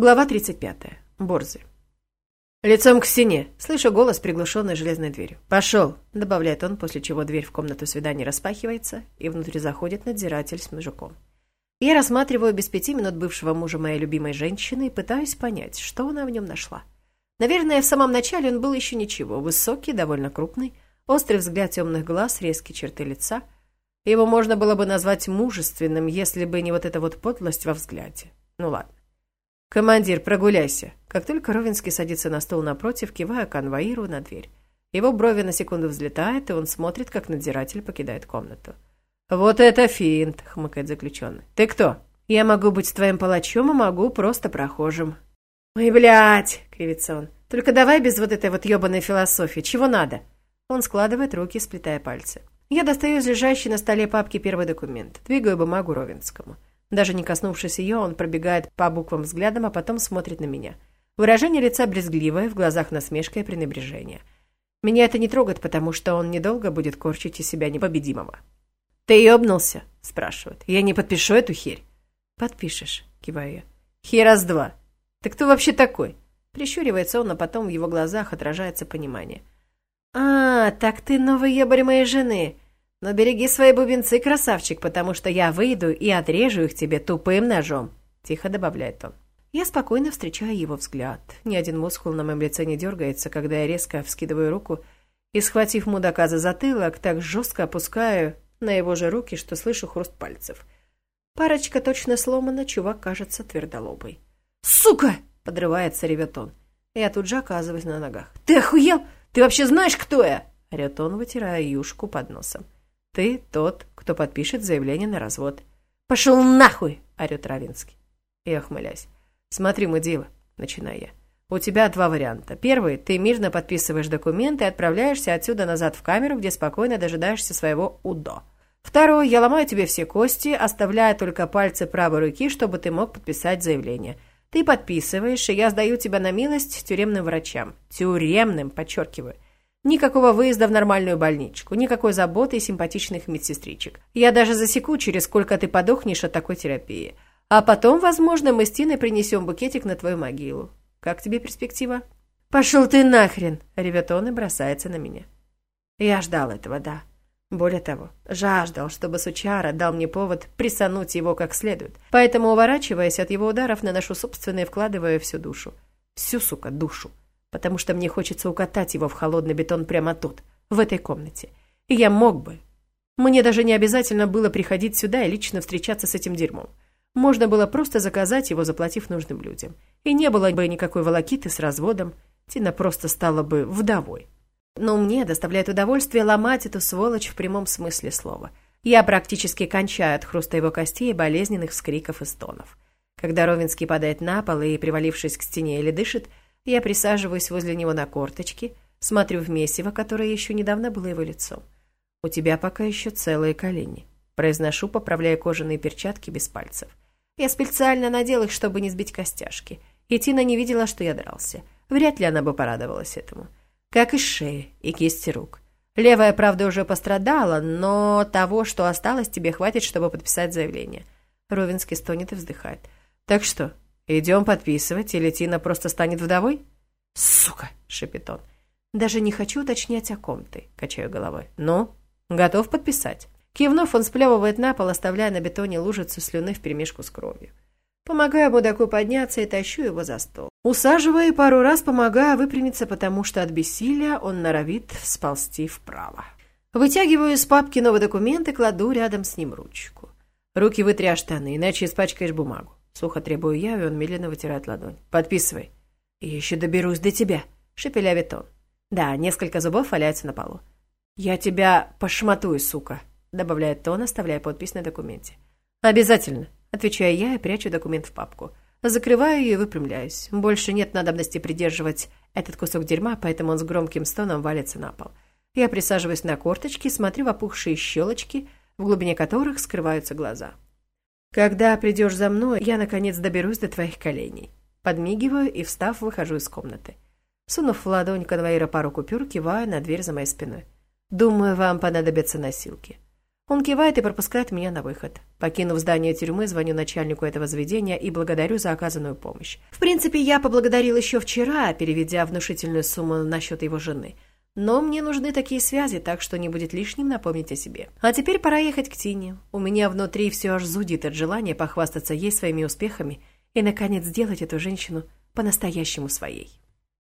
Глава 35. Борзы. Лицом к стене. Слышу голос, приглушенный железной дверью. «Пошел!» — добавляет он, после чего дверь в комнату свидания распахивается, и внутрь заходит надзиратель с мужиком. Я рассматриваю без пяти минут бывшего мужа моей любимой женщины и пытаюсь понять, что она в нем нашла. Наверное, в самом начале он был еще ничего. Высокий, довольно крупный, острый взгляд темных глаз, резкие черты лица. Его можно было бы назвать мужественным, если бы не вот эта вот подлость во взгляде. Ну ладно. «Командир, прогуляйся!» Как только Ровинский садится на стол напротив, кивая конвоиру на дверь. Его брови на секунду взлетают, и он смотрит, как надзиратель покидает комнату. «Вот это финт!» — хмыкает заключенный. «Ты кто?» «Я могу быть твоим палачом, а могу просто прохожим». «Ой, блядь!» — кривится он. «Только давай без вот этой вот ебаной философии. Чего надо?» Он складывает руки, сплетая пальцы. Я достаю из лежащей на столе папки первый документ. Двигаю бумагу Ровинскому. Даже не коснувшись ее, он пробегает по буквам взглядом, а потом смотрит на меня. Выражение лица брезгливое, в глазах насмешка и пренебрежение. Меня это не трогает, потому что он недолго будет корчить из себя непобедимого. «Ты ёбнулся?» – спрашивает. «Я не подпишу эту херь». «Подпишешь», – киваю я. «Хер раз два. Ты кто вообще такой?» Прищуривается он, а потом в его глазах отражается понимание. «А, так ты новый ебарь моей жены. Но береги свои бубенцы, красавчик, потому что я выйду и отрежу их тебе тупым ножом», — тихо добавляет он. Я спокойно встречаю его взгляд. Ни один мускул на моем лице не дергается, когда я резко вскидываю руку и, схватив мудака за затылок, так жестко опускаю на его же руки, что слышу хруст пальцев. Парочка точно сломана, чувак кажется твердолобой. «Сука!» — подрывается, ревет. Я тут же оказываюсь на ногах. «Ты охуел? Ты вообще знаешь, кто я?» — орет он, вытирая юшку под носом. Ты тот, кто подпишет заявление на развод. Пошел нахуй, орет Равинский. И охмылясь. Смотри, мудила, начинаю я. У тебя два варианта. Первый, ты мирно подписываешь документы и отправляешься отсюда назад в камеру, где спокойно дожидаешься своего УДО. Второй, я ломаю тебе все кости, оставляя только пальцы правой руки, чтобы ты мог подписать заявление. Ты подписываешь, и я сдаю тебя на милость тюремным врачам. Тюремным, подчеркиваю. Никакого выезда в нормальную больничку, никакой заботы и симпатичных медсестричек. Я даже засеку, через сколько ты подохнешь от такой терапии. А потом, возможно, мы с Тиной принесем букетик на твою могилу. Как тебе перспектива? «Пошел ты нахрен!» — ревет он и бросается на меня. Я ждал этого, да. Более того, жаждал, чтобы сучара дал мне повод присануть его как следует. Поэтому, уворачиваясь от его ударов, наношу собственные, вкладывая всю душу. Всю, сука, душу потому что мне хочется укатать его в холодный бетон прямо тут, в этой комнате. И я мог бы. Мне даже не обязательно было приходить сюда и лично встречаться с этим дерьмом. Можно было просто заказать его, заплатив нужным людям. И не было бы никакой волокиты с разводом. Тина просто стала бы вдовой. Но мне доставляет удовольствие ломать эту сволочь в прямом смысле слова. Я практически кончаю от хруста его костей и болезненных вскриков и стонов. Когда Ровинский падает на пол и, привалившись к стене или дышит, я присаживаюсь возле него на корточки, смотрю в месиво, которое еще недавно было его лицом. «У тебя пока еще целые колени», — произношу, поправляя кожаные перчатки без пальцев. Я специально надел их, чтобы не сбить костяшки. И Тина не видела, что я дрался. Вряд ли она бы порадовалась этому. Как и шеи, и кисти рук. Левая, правда, уже пострадала, но того, что осталось, тебе хватит, чтобы подписать заявление. Ровинский стонет и вздыхает. Так что, «Идем подписывать, или Тина просто станет вдовой?» «Сука!» — шепит он. «Даже не хочу уточнять, о ком ты», — качаю головой. «Ну, готов подписать?» Кивнув, он сплевывает на пол, оставляя на бетоне лужицу слюны вперемешку с кровью. Помогаю мудаку подняться и тащу его за стол. Усаживаю и пару раз помогаю выпрямиться, потому что от бессилия он норовит сползти вправо. Вытягиваю из папки новый документ и кладу рядом с ним ручку. Руки вытря штаны, иначе испачкаешь бумагу. Сухо требую я, и он медленно вытирает ладонь. «Подписывай». «Я еще доберусь до тебя», — шепелявит он. Да, несколько зубов валяются на полу. «Я тебя пошматую, сука», — добавляет он, оставляя подпись на документе. «Обязательно», — отвечаю я и прячу документ в папку. Закрываю ее и выпрямляюсь. Больше нет надобности придерживать этот кусок дерьма, поэтому он с громким стоном валится на пол. Я присаживаюсь на корточки, смотрю в опухшие щелочки, в глубине которых скрываются глаза. Когда придешь за мной, я, наконец, доберусь до твоих коленей. Подмигиваю и, встав, выхожу из комнаты. Сунув в ладонь конвоира пару купюр, киваю на дверь за моей спиной. Думаю, вам понадобятся носилки. Он кивает и пропускает меня на выход. Покинув здание тюрьмы, звоню начальнику этого заведения и благодарю за оказанную помощь. В принципе, я поблагодарил еще вчера, переведя внушительную сумму на счет его жены. Но мне нужны такие связи, так что не будет лишним напомнить о себе. А теперь пора ехать к Тине. У меня внутри все аж зудит от желания похвастаться ей своими успехами и, наконец, сделать эту женщину по-настоящему своей.